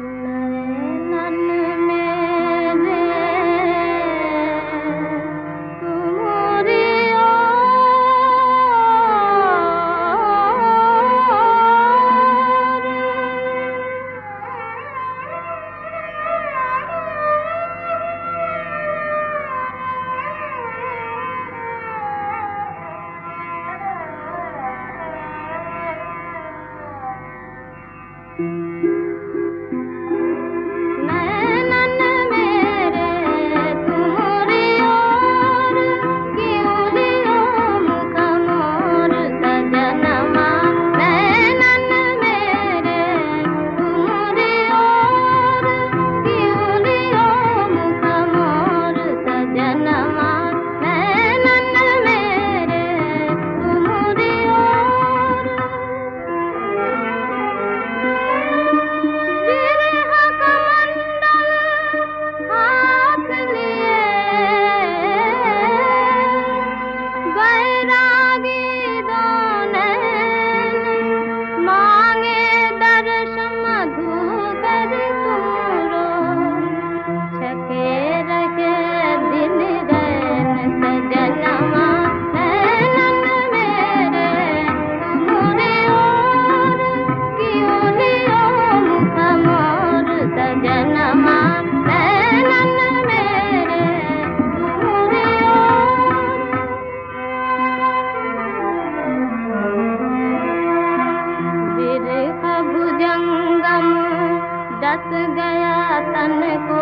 No. रस गया तन को